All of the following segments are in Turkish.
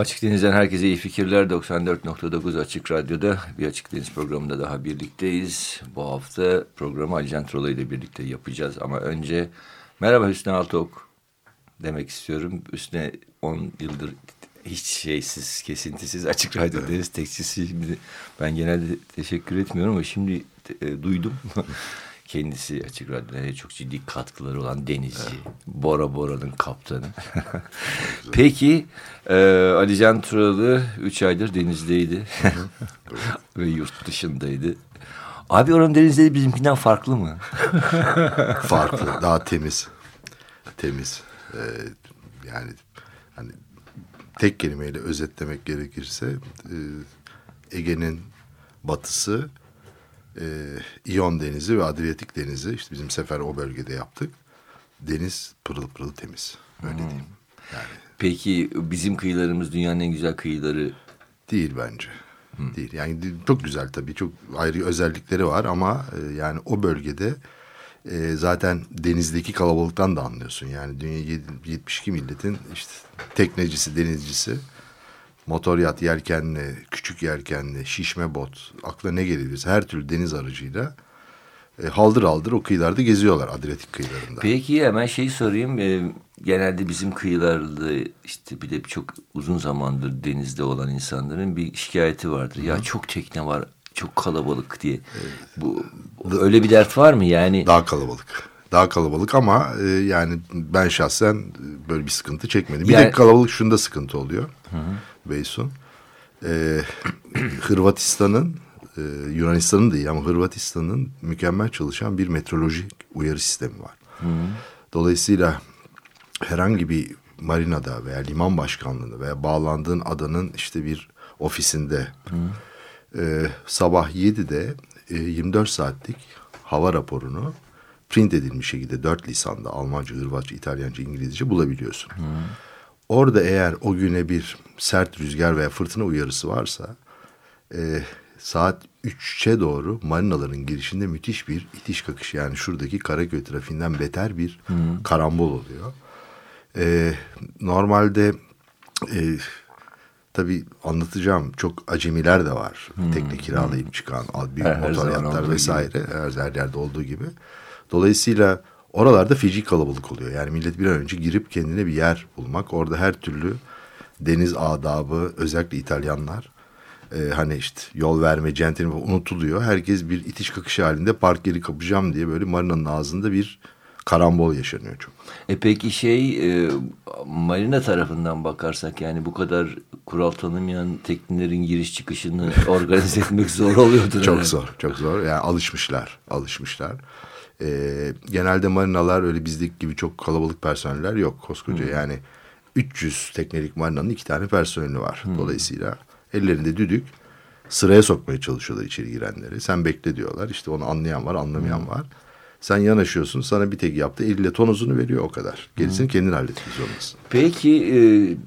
Açık Deniz'den herkese iyi fikirler. 94.9 Açık Radyo'da bir Açık Deniz programında daha birlikteyiz. Bu hafta programı Ali Can Trola ile birlikte yapacağız. Ama önce merhaba Hüsnü Altok demek istiyorum. Hüsnü 10 yıldır hiç şeysiz, kesintisiz Açık Radyo'dayız. Tekçisi ben genelde teşekkür etmiyorum ama şimdi e, duydum. Kendisi Açık Radyo'ya çok ciddi katkıları olan denizci. Evet. Bora Bora'nın kaptanı. Peki e, Ali Can Turalı 3 aydır denizdeydi. Ve yurt dışındaydı. Abi oranın denizleri bizimkinden farklı mı? farklı. Daha temiz. Temiz. Ee, yani hani tek kelimeyle özetlemek gerekirse e, Ege'nin batısı e, İyon Denizi ve Adriyatik Denizi işte bizim sefer o bölgede yaptık. Deniz pırıl pırıl temiz. Öyle hmm. diyeyim. Yani. Peki bizim kıyılarımız dünyanın en güzel kıyıları değil bence. Hmm. Değil. Yani çok güzel tabii. Çok ayrı özellikleri var ama e, yani o bölgede e, zaten denizdeki kalabalıktan da anlıyorsun. Yani dünya 72 milletin işte teknecisi, denizcisi motor yat, yelkenli, küçük yelkenli, şişme bot, akla ne gelebilirse her türlü deniz aracıyla e, haldır haldır o kıyılarda geziyorlar Adriyatik kıyılarında. Peki hemen şey sorayım. E, genelde bizim kıyılarda işte bir de çok uzun zamandır denizde olan insanların bir şikayeti vardır. Hı. Ya çok tekne var, çok kalabalık diye. Bu öyle bir dert var mı yani? Daha kalabalık. Daha kalabalık ama e, yani ben şahsen böyle bir sıkıntı çekmedim. Bir yani... de kalabalık şunda sıkıntı oluyor. Hı hı. Beysun. Ee, Hırvatistan'ın e, Yunanistan'ın değil ama Hırvatistan'ın mükemmel çalışan bir metroloji uyarı sistemi var. Hı. Dolayısıyla herhangi bir marinada veya liman başkanlığında veya bağlandığın adanın işte bir ofisinde e, sabah 7'de e, 24 saatlik hava raporunu print edilmiş şekilde dört lisanda Almanca, Hırvatça, İtalyanca, İngilizce bulabiliyorsun. Hı. Orada eğer o güne bir sert rüzgar veya fırtına uyarısı varsa e, saat 3'e doğru marinaların girişinde müthiş bir itiş kakış yani şuradaki Karaköy trafiğinden beter bir Hı. karambol oluyor. E, normalde e, tabii anlatacağım çok acemiler de var. Hmm. Tekne kiralayıp hmm. çıkan büyük her, motor yatlar vesaire her, her yerde olduğu gibi. Dolayısıyla oralarda feci kalabalık oluyor. Yani millet bir an önce girip kendine bir yer bulmak. Orada her türlü deniz adabı özellikle İtalyanlar e, hani işte yol verme, centilmen unutuluyor. Herkes bir itiş kakış halinde park yeri kapacağım diye böyle marinanın ağzında bir karambol yaşanıyor çok. E peki şey e, marina tarafından bakarsak yani bu kadar kural tanımayan teknelerin giriş çıkışını organize etmek zor oluyordur. çok zor, çok zor. Yani alışmışlar, alışmışlar. E, genelde marinalar öyle bizdeki gibi çok kalabalık personeller yok koskoca. Hmm. Yani 300 teknelik marinanın iki tane personeli var. Hmm. Dolayısıyla ellerinde düdük sıraya sokmaya çalışıyorlar içeri girenleri. Sen bekle diyorlar. İşte onu anlayan var, anlamayan hmm. var. Sen yanaşıyorsun sana bir tek yaptı elle tonozunu veriyor o kadar. Gerisini hmm. kendin halletmek zorundasın. Peki e,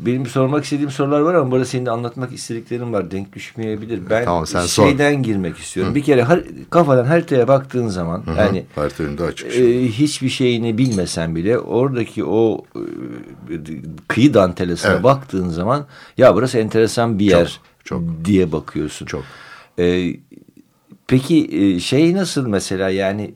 benim sormak istediğim sorular var ama burada senin de anlatmak istediklerin var. Denk düşmeyebilir. Ben tamam, sen şeyden sor. girmek istiyorum. Hı. Bir kere har kafadan haritaya baktığın zaman Hı -hı. yani harita önünde açık. E, hiçbir şeyini bilmesen bile oradaki o e, kıyı dantelesine evet. baktığın zaman ya burası enteresan bir yer çok, çok. diye bakıyorsun. Çok. E, peki e, şey nasıl mesela yani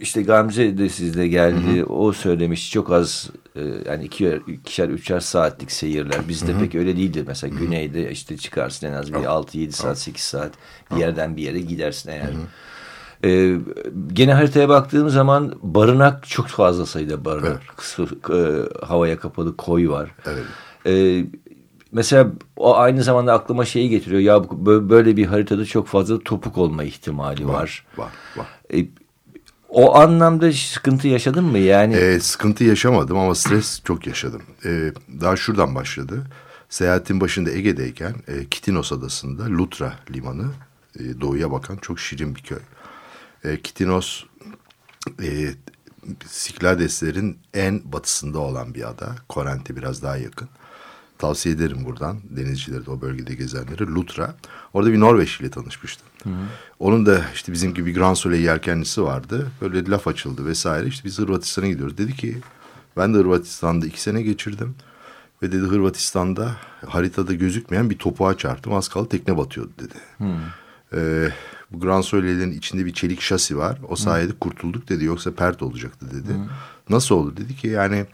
işte Gamze de sizde geldi. Hı hı. O söylemiş çok az e, yani iki, ikişer üçer saatlik seyirler. Bizde hı hı. pek öyle değildir. Mesela hı hı. güneyde işte çıkarsın en az bir altı yedi saat sekiz saat bir yerden bir yere gidersin eğer. Hı hı. Ee, gene haritaya baktığım zaman barınak çok fazla sayıda barınak. Evet. Kısa, e, havaya kapalı koy var. Evet. Ee, mesela o aynı zamanda aklıma şeyi getiriyor. Ya böyle bir haritada çok fazla topuk olma ihtimali var. Var, var. var. Ee, o anlamda sıkıntı yaşadın mı yani? E, sıkıntı yaşamadım ama stres çok yaşadım. E, daha şuradan başladı. Seyahatin başında Ege'deyken e, Kitinos adasında Lutra limanı e, doğuya bakan çok şirin bir köy. E, Kitinos e, Sikladeslerin en batısında olan bir ada. Korent'e biraz daha yakın. Tavsiye ederim buradan denizcileri de o bölgede gezenleri. Lutra. Orada bir Norveç ile tanışmıştım. Hı hı. Onun da işte bizim gibi Grand Soleil yelkenlisi vardı. Böyle laf açıldı vesaire. İşte biz Hırvatistan'a gidiyoruz. Dedi ki ben de Hırvatistan'da iki sene geçirdim. Ve dedi Hırvatistan'da haritada gözükmeyen bir topuğa çarptım. Az kaldı tekne batıyordu dedi. Hmm. Ee, bu Grand Soleil'in içinde bir çelik şasi var. O sayede hmm. kurtulduk dedi. Yoksa pert olacaktı dedi. Hmm. Nasıl oldu dedi ki yani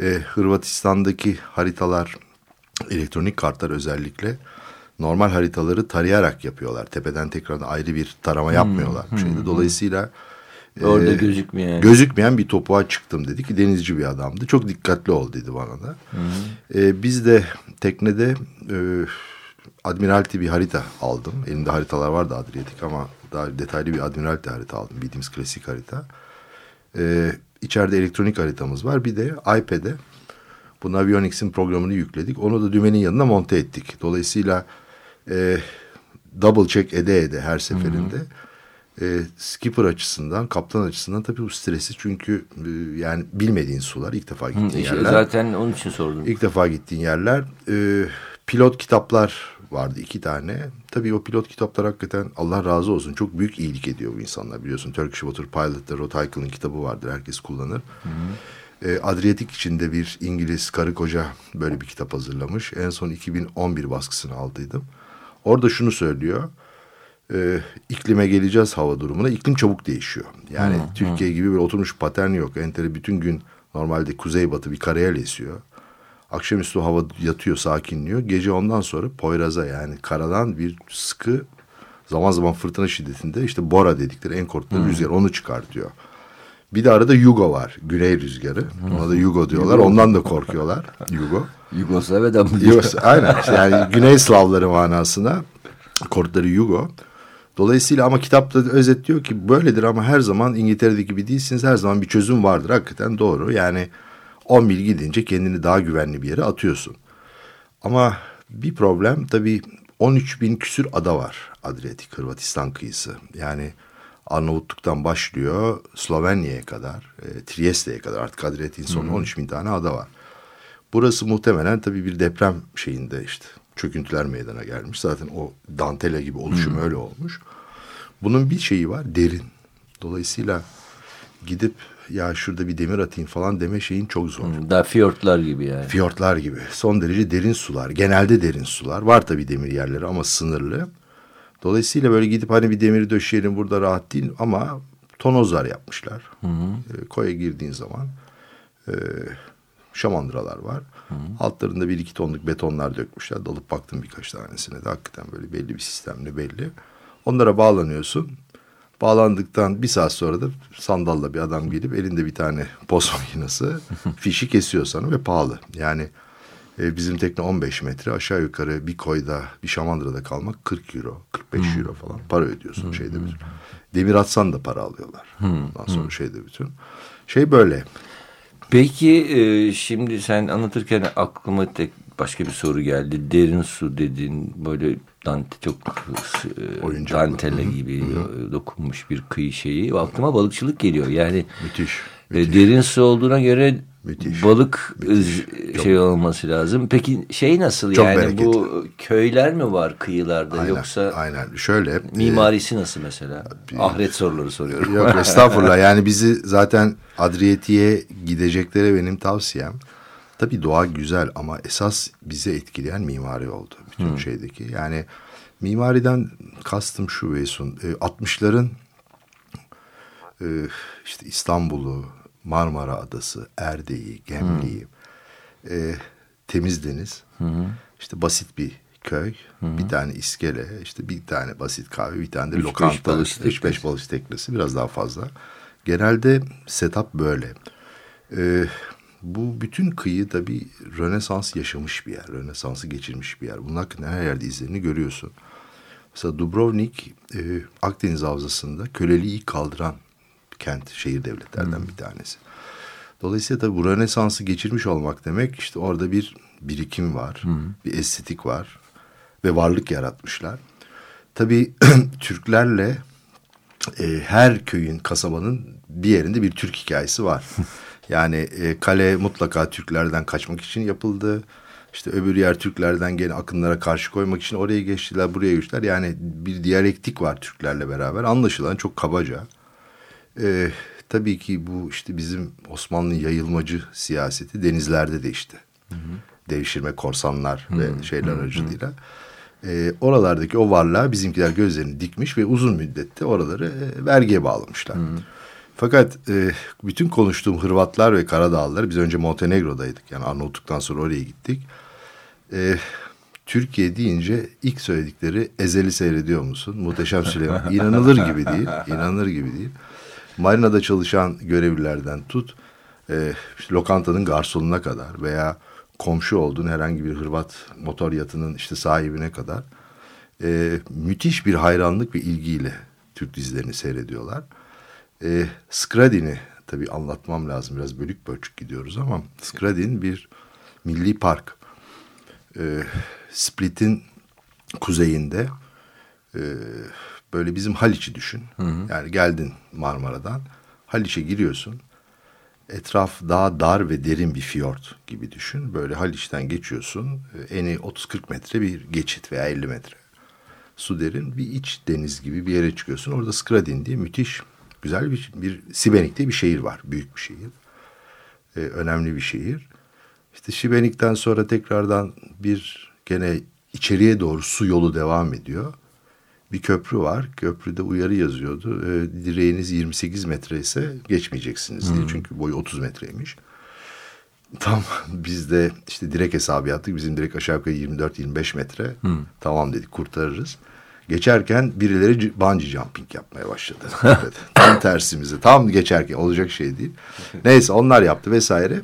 e, Hırvatistan'daki haritalar elektronik kartlar özellikle normal haritaları tarayarak yapıyorlar. Tepeden tekrar ayrı bir tarama yapmıyorlar. Hmm. Şeyde. Dolayısıyla Orada e, gözükmeyen. Gözükmeyen bir topuğa çıktım dedi ki denizci bir adamdı. Çok dikkatli ol dedi bana da. E, biz de teknede e, Admiralty bir harita aldım. Elimde haritalar vardı Adriyatik ama daha detaylı bir Admiralty harita aldım. Bildiğimiz klasik harita. E, içeride elektronik haritamız var. Bir de iPad'e bu Navionics'in programını yükledik. Onu da dümenin yanına monte ettik. Dolayısıyla e, double check ede ede her seferinde... Hı hı e, skipper açısından, kaptan açısından tabii bu stresi çünkü e, yani bilmediğin sular ilk defa gittiğin Hı, işte yerler. Zaten onun için sordum. İlk defa gittiğin yerler. E, pilot kitaplar vardı iki tane. Tabii o pilot kitaplar hakikaten Allah razı olsun çok büyük iyilik ediyor bu insanlar biliyorsun. Turkish Water Pilot'ta Rod Heikel'ın kitabı vardır herkes kullanır. Hı hı. E, Adriyatik içinde bir İngiliz karı koca böyle bir kitap hazırlamış. En son 2011 baskısını aldıydım. Orada şunu söylüyor e, iklime geleceğiz hava durumuna. İklim çabuk değişiyor. Yani hmm, Türkiye hmm. gibi bir oturmuş patern yok. Entere bütün gün normalde kuzeybatı bir karayel esiyor. Akşamüstü hava yatıyor, sakinliyor. Gece ondan sonra Poyraz'a yani karadan bir sıkı zaman zaman fırtına şiddetinde işte Bora dedikleri en korktuğu hmm. rüzgar onu çıkartıyor. Bir de arada Yugo var. Güney rüzgarı. Ona da Yugo diyorlar. Ondan da korkuyorlar. Yugo. Yugoslavya'dan mı? Aynen. Yani Güney Slavları manasına korkları Yugo. Dolayısıyla ama kitapta özet diyor ki böyledir ama her zaman İngiltere'deki gibi değilsiniz. Her zaman bir çözüm vardır. Hakikaten doğru. Yani 10 mil gidince kendini daha güvenli bir yere atıyorsun. Ama bir problem tabii 13 bin küsür ada var Adriyatik Hırvatistan kıyısı. Yani Arnavutluk'tan başlıyor Slovenya'ya kadar, e, Trieste'ye kadar artık Adriyatik'in sonu 13 bin tane ada var. Burası muhtemelen tabii bir deprem şeyinde işte çöküntüler meydana gelmiş. Zaten o dantela gibi oluşum hmm. öyle olmuş. Bunun bir şeyi var derin. Dolayısıyla gidip ya şurada bir demir atayım falan deme şeyin çok zor. Hmm, daha fiyortlar gibi yani. Fiyortlar gibi. Son derece derin sular. Genelde derin sular. Var tabii demir yerleri ama sınırlı. Dolayısıyla böyle gidip hani bir demiri döşeyelim burada rahat değil ama tonozlar yapmışlar. Hı hı. E, koya girdiğin zaman e, şamandıralar var. Hı. Altlarında bir iki tonluk betonlar dökmüşler. Dalıp baktım birkaç tanesine de hakikaten böyle belli bir sistemle belli. Onlara bağlanıyorsun. Bağlandıktan bir saat sonra da sandalla bir adam gelip elinde bir tane post makinesi fişi kesiyor sana ve pahalı. Yani e, bizim tekne 15 metre aşağı yukarı bir koyda bir şamandırada kalmak 40 euro 45 hmm. euro falan para ödüyorsun şeyde bütün. Demir atsan da para alıyorlar. Ondan sonra şeyde bütün. Şey böyle Peki e, şimdi sen anlatırken aklıma tek başka bir soru geldi. Derin su dedin böyle dante çok e, dantele gibi Hı dokunmuş bir kıyı şeyi. Aklıma balıkçılık geliyor. Yani müthiş, e, müthiş. derin su olduğuna göre Müthiş. Balık Müthiş. şey Çok. olması lazım. Peki şey nasıl Çok yani bereketli. bu köyler mi var kıyılarda aynen, yoksa aynen şöyle mimarisi e, nasıl mesela? Bir, Ahiret soruları soruyorum. Yok estağfurullah yani bizi zaten Adriyeti'ye gideceklere benim tavsiyem tabii doğa güzel ama esas bize etkileyen mimari oldu bütün hmm. şeydeki. Yani mimariden kastım şu Veysun e, 60'ların e, işte İstanbul'u Marmara Adası, Erdeği, Gemliği, hmm. e, Temiz Deniz, hmm. işte basit bir köy, hmm. bir tane iskele, işte bir tane basit kahve, bir tane de üç lokanta, 3-5 balış teknesi biraz daha fazla. Genelde setup böyle. Ee, bu bütün kıyı tabii Rönesans yaşamış bir yer. Rönesans'ı geçirmiş bir yer. Bunun hakkında her yerde izlerini görüyorsun. Mesela Dubrovnik e, Akdeniz Havzası'nda köleliği kaldıran kent, şehir devletlerden bir tanesi. Dolayısıyla tabii bu Rönesans'ı geçirmiş olmak demek işte orada bir birikim var, bir estetik var ve varlık yaratmışlar. Tabii Türklerle e, her köyün, kasabanın bir yerinde bir Türk hikayesi var. yani e, kale mutlaka Türklerden kaçmak için yapıldı. İşte öbür yer Türklerden gene akınlara karşı koymak için oraya geçtiler, buraya geçtiler. Yani bir diyalektik var Türklerle beraber. Anlaşılan çok kabaca. Ee, tabii ki bu işte bizim Osmanlı yayılmacı siyaseti denizlerde de işte. Hı hı. Devşirme korsanlar hı hı. ve şeyler aracılığıyla. E, oralardaki o varlığa bizimkiler gözlerini dikmiş ve uzun müddette oraları e, vergiye bağlamışlar. Hı hı. Fakat e, bütün konuştuğum Hırvatlar ve Karadağlılar biz önce Montenegro'daydık. Yani Arnavutluk'tan sonra oraya gittik. E, Türkiye deyince ilk söyledikleri Ezel'i seyrediyor musun? Muhteşem Süleyman. İnanılır gibi değil. İnanılır gibi değil. Marina'da çalışan görevlilerden tut. E, işte lokantanın garsonuna kadar veya komşu olduğun herhangi bir Hırvat motor yatının işte sahibine kadar e, müthiş bir hayranlık ve ilgiyle Türk dizilerini seyrediyorlar. E, Skradin'i tabii anlatmam lazım. Biraz bölük bölçük gidiyoruz ama Skradin bir milli park. E, Split'in kuzeyinde e, böyle bizim Haliç'i düşün. Hı hı. Yani geldin Marmara'dan Haliç'e giriyorsun. Etraf daha dar ve derin bir fiyort gibi düşün. Böyle Haliç'ten geçiyorsun. E, eni 30-40 metre bir geçit veya 50 metre. Su derin bir iç deniz gibi bir yere çıkıyorsun. Orada Skradin diye müthiş güzel bir, bir Sibenik'te bir şehir var. Büyük bir şehir. Ee, önemli bir şehir. İşte Şibenik'ten sonra tekrardan bir gene içeriye doğru su yolu devam ediyor. Bir köprü var. Köprüde uyarı yazıyordu. E, direğiniz 28 metre ise geçmeyeceksiniz diye. Hmm. Çünkü boyu 30 metreymiş. Tam biz de işte direk hesabı yaptık. Bizim direk aşağı yukarı 24-25 metre. Hmm. Tamam dedik kurtarırız. Geçerken birileri bungee jumping yapmaya başladı. evet, tam tersimize. Tam geçerken olacak şey değil. Neyse onlar yaptı vesaire.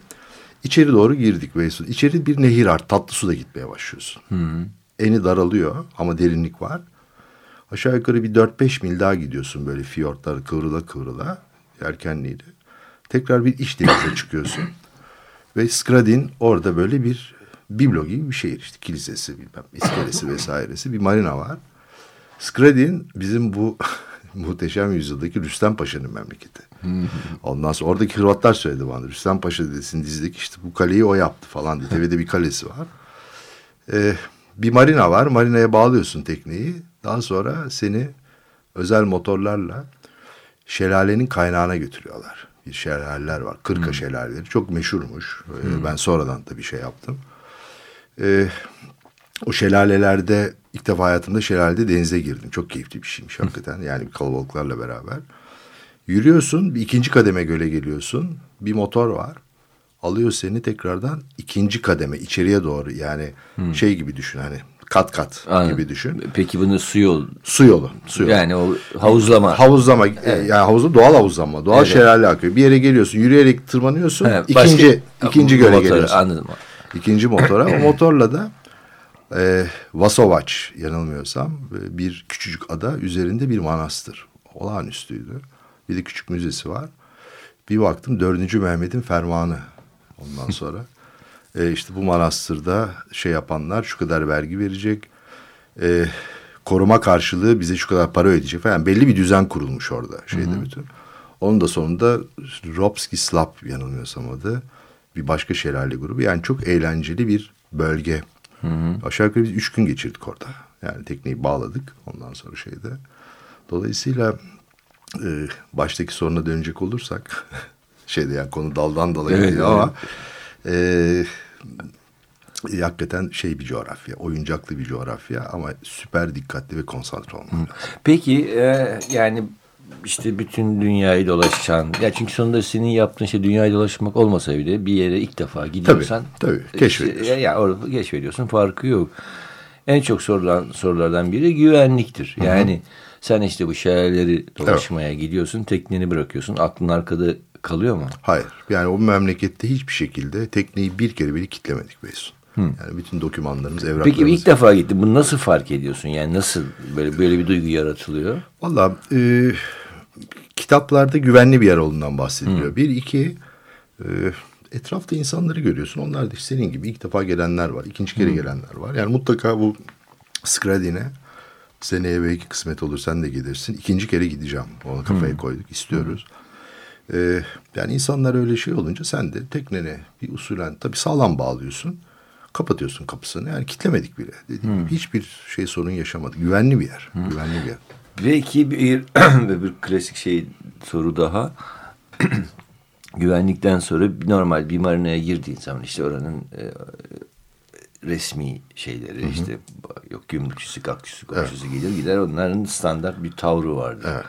İçeri doğru girdik Veysu. İçeri bir nehir art, tatlı suda gitmeye başlıyorsun. Hı Eni daralıyor ama derinlik var. Aşağı yukarı bir 4-5 mil daha gidiyorsun böyle fiyortlar kıvrıla kıvrıla yelkenliyle. Tekrar bir iç denize çıkıyorsun. Ve Skradin orada böyle bir biblo gibi bir şehir işte kilisesi bilmem iskelesi vesairesi bir marina var. Skradin bizim bu muhteşem yüzyıldaki Rüstem Paşa'nın memleketi. Ondan sonra oradaki Hırvatlar söyledi bana. Rüstem Paşa desin dizideki işte bu kaleyi o yaptı falan diye. TV'de bir kalesi var. Ee, bir marina var. Marinaya bağlıyorsun tekneyi. Daha sonra seni özel motorlarla şelalenin kaynağına götürüyorlar. Bir şelaleler var. Kırka hmm. şelaleleri. Çok meşhurmuş. Ee, hmm. Ben sonradan da bir şey yaptım. Ee, o şelalelerde ilk defa hayatımda şelalede denize girdim. Çok keyifli bir şeymiş hakikaten. Yani kalabalıklarla beraber. Yürüyorsun bir ikinci kademe göle geliyorsun. Bir motor var. Alıyor seni tekrardan ikinci kademe içeriye doğru yani hmm. şey gibi düşün hani kat kat Anladım. gibi düşün. Peki bunu su yolu? Su yolu. Su yolu. Yani o havuzlama. Havuzlama. Evet. Yani havuzu doğal havuzlama. Doğal evet. şelale akıyor. Bir yere geliyorsun yürüyerek tırmanıyorsun. Evet, ikinci başka, ikinci göle motoru, geliyorsun. Anladım. İkinci motora. o motorla da e, Vasovaç yanılmıyorsam bir küçücük ada üzerinde bir manastır. Olağanüstüydü. Bir de küçük müzesi var. Bir baktım dördüncü Mehmet'in fermanı. Ondan sonra e, işte bu manastırda şey yapanlar şu kadar vergi verecek. E, koruma karşılığı bize şu kadar para ödeyecek falan. Belli bir düzen kurulmuş orada şeyde Hı-hı. bütün. Onun da sonunda Ropski Slap yanılmıyorsam adı. Bir başka şelale grubu. Yani çok eğlenceli bir bölge. Hı hı. Aşağı yukarı biz üç gün geçirdik orada. Yani tekneyi bağladık ondan sonra şeyde. Dolayısıyla e, baştaki soruna dönecek olursak şeyde yani konu daldan dala evet, gidiyor ama e, e, hakikaten şey bir coğrafya, oyuncaklı bir coğrafya ama süper dikkatli ve konsantre olmak lazım. Peki e, yani işte bütün dünyayı dolaşan ya çünkü sonunda senin yaptığın şey dünyayı dolaşmak olmasa bile bir yere ilk defa gidiyorsan tabii, tabii keşfediyorsun. Işte, ya orada keşfediyorsun farkı yok. En çok sorulan sorulardan biri güvenliktir. Yani Hı -hı. sen işte bu şehirleri dolaşmaya evet. gidiyorsun, tekneni bırakıyorsun. Aklın arkada kalıyor mu? Hayır. Yani o memlekette hiçbir şekilde tekneyi bir kere bile kitlemedik Beysun. Hı. Yani bütün dokümanlarımız, evraklarımız. Peki ilk defa gittin. Bunu nasıl fark ediyorsun? Yani nasıl böyle böyle bir duygu yaratılıyor? Valla e, kitaplarda güvenli bir yer olduğundan bahsediliyor. Hı. Bir, iki e, etrafta insanları görüyorsun. Onlar da işte senin gibi ilk defa gelenler var. ikinci kere Hı. gelenler var. Yani mutlaka bu Skradin'e seneye belki kısmet olur sen de gelirsin. İkinci kere gideceğim. Ona kafayı Hı. koyduk. istiyoruz. Hı. Ee, yani insanlar öyle şey olunca sen de teknene bir usulen tabii sağlam bağlıyorsun. Kapatıyorsun kapısını. Yani kitlemedik bile. Dediğim gibi hiçbir şey sorun yaşamadık. Güvenli bir yer. Hı. Güvenli bir yer. Ve iki bir, bir klasik şey soru daha. Güvenlikten sonra normal bir marinaya girdiğin zaman işte oranın e, resmi şeyleri hı hı. işte yok gümrükçüsü, kakçüsü, komşusu evet. gelir gider onların standart bir tavrı vardı. Evet.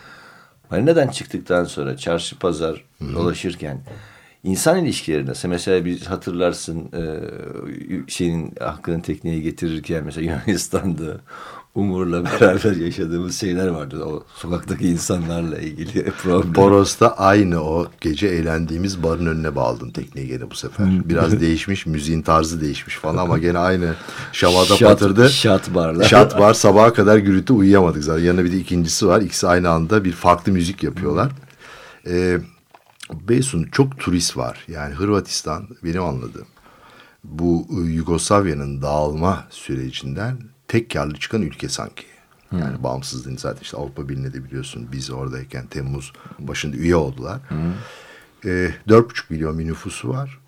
Marinadan çıktıktan sonra çarşı pazar hı hı. dolaşırken insan ilişkileri nasıl? Mesela biz hatırlarsın e, şeyin hakkını tekneye getirirken mesela Yunanistan'da Umur'la beraber yaşadığımız şeyler vardı. O sokaktaki insanlarla ilgili problem. Boros'ta aynı o gece eğlendiğimiz barın önüne bağladım tekneyi gene bu sefer. Biraz değişmiş, müziğin tarzı değişmiş falan ama gene aynı şamada şat, patırdı. Şat barlar. Şat bar sabaha kadar gürültü uyuyamadık zaten. Yanına bir de ikincisi var. İkisi aynı anda bir farklı müzik yapıyorlar. Ee, Beysun çok turist var. Yani Hırvatistan benim anladığım. Bu Yugoslavya'nın dağılma sürecinden tek karlı çıkan ülke sanki. Yani hmm. bağımsızlığını zaten işte Avrupa Birliği'ne de biliyorsun biz oradayken Temmuz başında üye oldular. Ee, dört hmm. buçuk milyon bir nüfusu var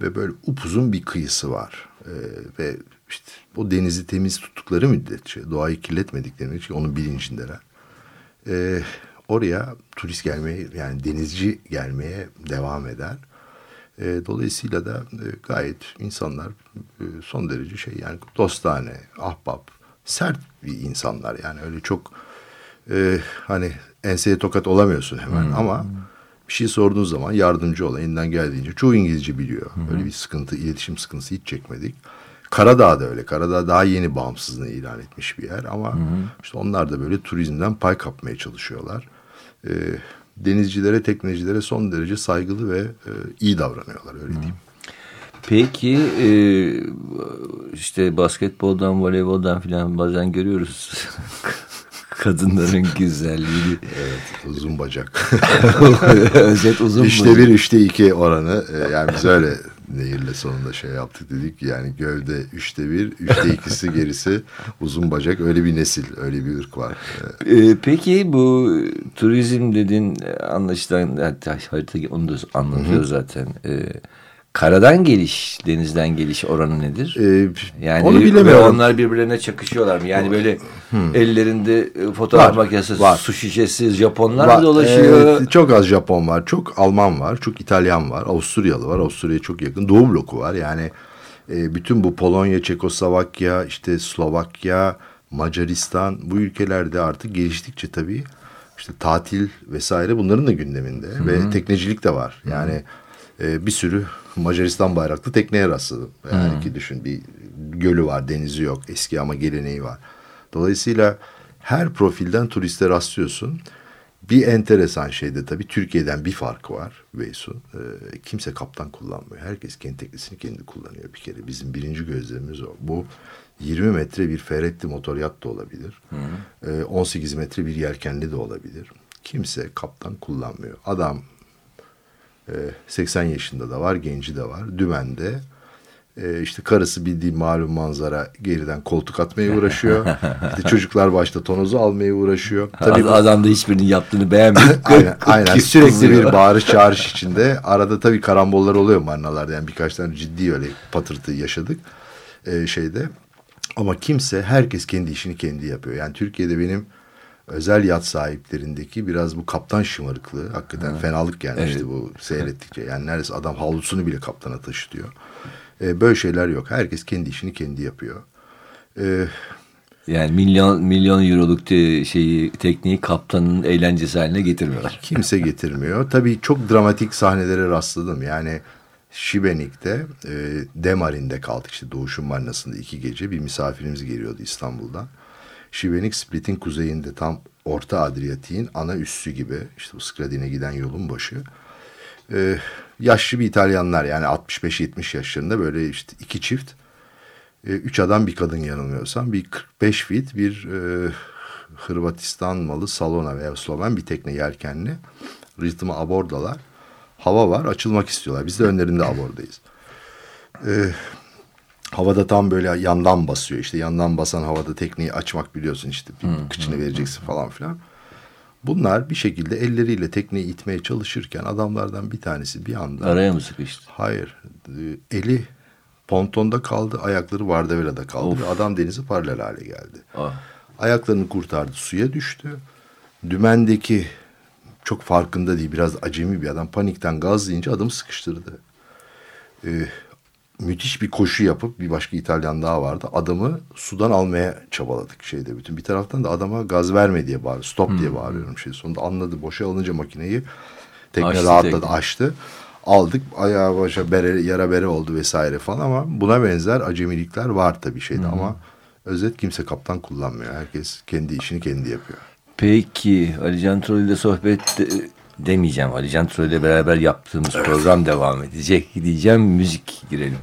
ve böyle upuzun bir kıyısı var. Ee, ve işte o denizi temiz tuttukları müddetçe, doğayı kirletmedikleri için onun bilincindeler. Ee, oraya turist gelmeye yani denizci gelmeye devam eder. E, dolayısıyla da e, gayet insanlar e, son derece şey yani dostane, ahbap, sert bir insanlar yani öyle çok e, hani enseye tokat olamıyorsun hemen hmm. ama bir şey sorduğun zaman yardımcı olan elinden geldiğince çoğu İngilizce biliyor. Hmm. Öyle bir sıkıntı, iletişim sıkıntısı hiç çekmedik. Karadağ da öyle. Karadağ daha yeni bağımsızlığını ilan etmiş bir yer ama hmm. işte onlar da böyle turizmden pay kapmaya çalışıyorlar. Ee, denizcilere, teknecilere son derece saygılı ve e, iyi davranıyorlar öyle diyeyim. Peki e, işte basketboldan, voleyboldan filan bazen görüyoruz kadınların güzelliğini. Evet, uzun bacak. Özet uzun Üçte bir, üçte iki oranı. E, yani biz öyle Nehirle sonunda şey yaptık dedik yani gövde üçte bir, üçte ikisi gerisi uzun bacak öyle bir nesil, öyle bir ırk var. Ee, peki bu turizm dedin anlaşılan hatta harita onu da anlatıyor Hı -hı. zaten. Ee, karadan geliş, denizden geliş oranı nedir? Ee, yani onu bilemiyorum. Onlar birbirlerine çakışıyorlar mı? Yani böyle hmm. ellerinde e, fotoğraf var, makinesi, var. su şişesi Japonlar var. mı dolaşıyor? Ee, çok az Japon var, çok Alman var, çok İtalyan var, Avusturyalı var. Avusturya'ya çok yakın. Doğu bloku var. Yani e, bütün bu Polonya, Çekoslovakya, işte Slovakya, Macaristan bu ülkelerde artık geliştikçe tabii işte tatil vesaire bunların da gündeminde Hı -hı. ve teknecilik de var. Yani Hı -hı e, bir sürü Macaristan bayraklı tekneye rastladım. Yani hmm. ki düşün bir gölü var, denizi yok. Eski ama geleneği var. Dolayısıyla her profilden turiste rastlıyorsun. Bir enteresan şey de tabii Türkiye'den bir farkı var Veysu. E, kimse kaptan kullanmıyor. Herkes kendi teknesini kendi kullanıyor bir kere. Bizim birinci gözlemimiz o. Bu 20 metre bir Ferretti motor yat da olabilir. Hmm. E, 18 metre bir yelkenli de olabilir. Kimse kaptan kullanmıyor. Adam 80 ee, yaşında da var, genci de var. Dümende e, işte karısı bildiği malum manzara geriden koltuk atmaya uğraşıyor. işte çocuklar başta tonozu almaya uğraşıyor. Tabii bu, adam da hiçbirinin yaptığını beğenmiyor. aynen, aynen. sürekli bir bağırış çağırış içinde. Arada tabii karambollar oluyor marinalarda. Yani birkaç tane ciddi öyle patırtı yaşadık ee, şeyde. Ama kimse herkes kendi işini kendi yapıyor. Yani Türkiye'de benim özel yat sahiplerindeki biraz bu kaptan şımarıklığı hakikaten ha. fenalık gelmişti evet. bu seyrettikçe. Yani neredeyse adam havlusunu bile kaptana taşıtıyor. Ee, böyle şeyler yok. Herkes kendi işini kendi yapıyor. Ee, yani milyon milyon euroluk te, şeyi tekniği kaptanın eğlencesi haline getirmiyorlar. Kimse getirmiyor. Tabii çok dramatik sahnelere rastladım. Yani Şibenik'te e, Demarin'de kaldık işte Doğuş'un marinasında iki gece. Bir misafirimiz geliyordu İstanbul'dan. Şivenik Split'in kuzeyinde tam Orta Adriyatik'in ana üssü gibi işte bu Skradin'e giden yolun başı. Ee, yaşlı bir İtalyanlar yani 65-70 yaşlarında böyle işte iki çift. E, üç adam bir kadın yanılmıyorsam bir 45 fit bir e, Hırvatistan malı Salona veya Sloven bir tekne yelkenli. Ritmi abordalar. Hava var açılmak istiyorlar. Biz de önlerinde abordayız. Ee, havada tam böyle yandan basıyor. İşte yandan basan havada tekneyi açmak biliyorsun işte. Bir kıçını vereceksin falan filan. Bunlar bir şekilde elleriyle tekneyi itmeye çalışırken adamlardan bir tanesi bir anda... Araya mı sıkıştı? Hayır. Eli pontonda kaldı, ayakları Vardavela'da kaldı. Ve adam denize paralel hale geldi. Ah. Ayaklarını kurtardı, suya düştü. Dümendeki çok farkında değil, biraz acemi bir adam. Panikten gazlayınca adamı sıkıştırdı. Ee, müthiş bir koşu yapıp bir başka İtalyan daha vardı. Adamı sudan almaya çabaladık şeyde bütün. Bir taraftan da adama gaz verme diye bağırıyor. Stop hmm. diye bağırıyorum şey. Sonunda anladı. Boşa alınca makineyi tekne açtı rahatladı tekne. açtı. Aldık ayağa başa bere, yara bere oldu vesaire falan ama buna benzer acemilikler var tabii şeyde hmm. ama özet kimse kaptan kullanmıyor. Herkes kendi işini kendi yapıyor. Peki Ali Can ile sohbet demeyeceğim. Ali Can ile beraber yaptığımız evet. program devam edecek. Diyeceğim müzik girelim.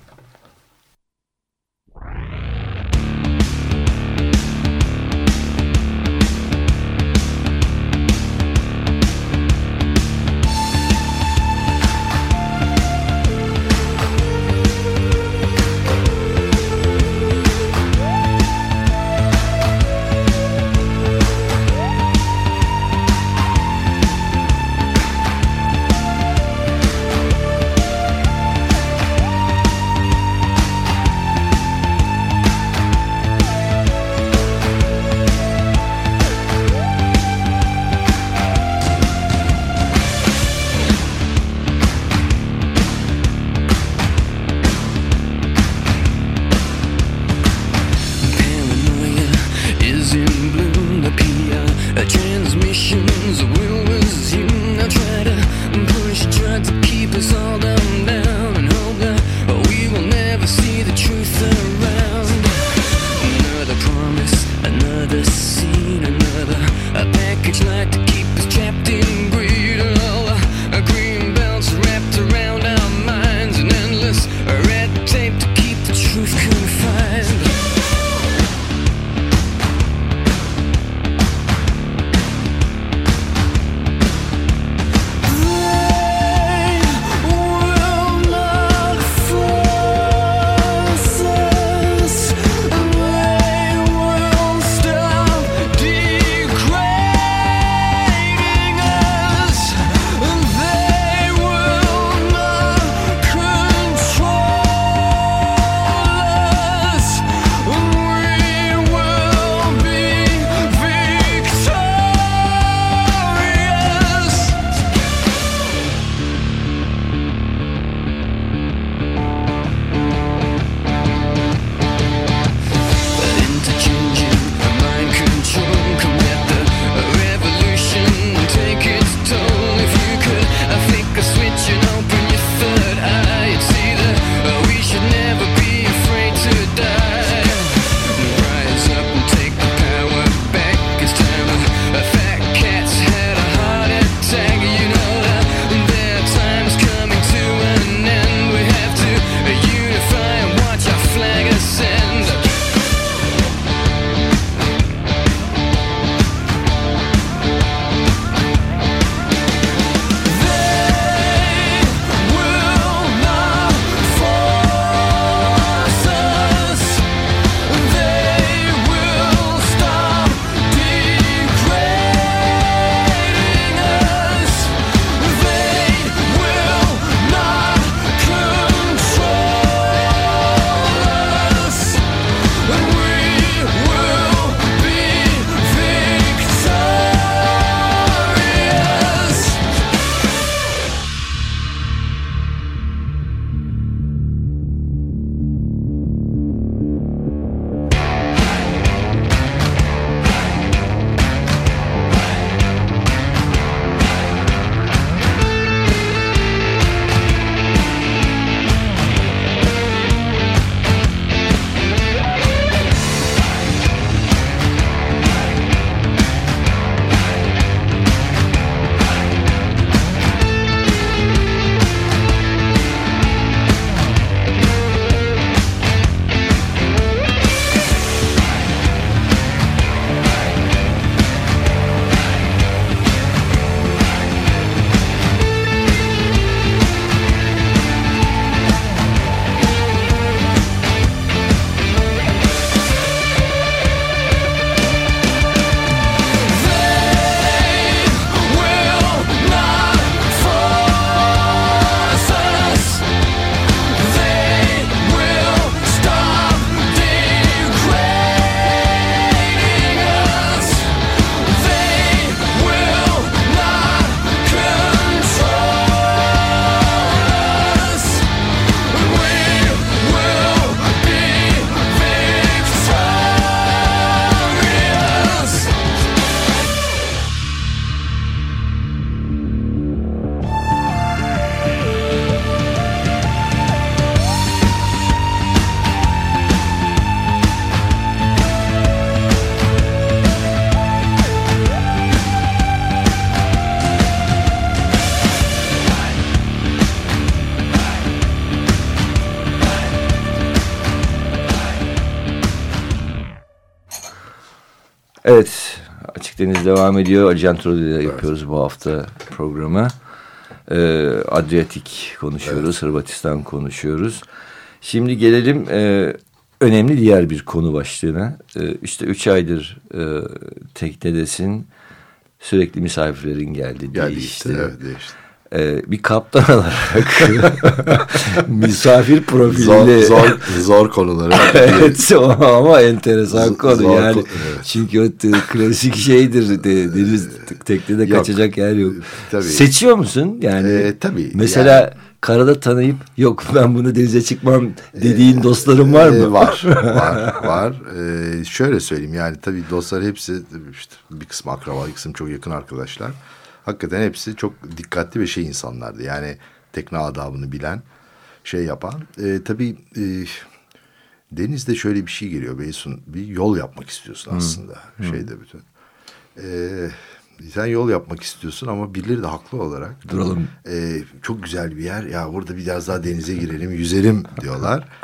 Evet, Açık Deniz devam ediyor. Arjantro'da ile yapıyoruz evet. bu hafta programı. Ee, Adriyatik konuşuyoruz, evet. Hırvatistan konuşuyoruz. Şimdi gelelim e, önemli diğer bir konu başlığına. E, işte üç aydır e, teknedesin, sürekli misafirlerin geldi, geldi değişti. Işte, evet, değişti e, bir kaptan olarak misafir profiliyle zor, zor, zor konuları. evet ama enteresan zor, konu zor, yani. Evet. Çünkü o klasik şeydir de, deniz teknede yok, kaçacak yer yok. Tabii. Seçiyor musun? Yani e, tabii. Mesela yani, karada tanıyıp yok ben bunu denize çıkmam dediğin e, dostların var mı? E, var. var. var. E, şöyle söyleyeyim yani tabii dostlar hepsi işte bir kısmı akraba, bir kısmı çok yakın arkadaşlar hakikaten hepsi çok dikkatli ve şey insanlardı. Yani tekne adabını bilen, şey yapan. E, tabii e, denizde şöyle bir şey geliyor Beysun. Bir yol yapmak istiyorsun aslında. Hmm. Şeyde bütün. E, sen yol yapmak istiyorsun ama birileri de haklı olarak. Duralım. E, çok güzel bir yer. Ya burada biraz daha denize girelim, yüzelim diyorlar.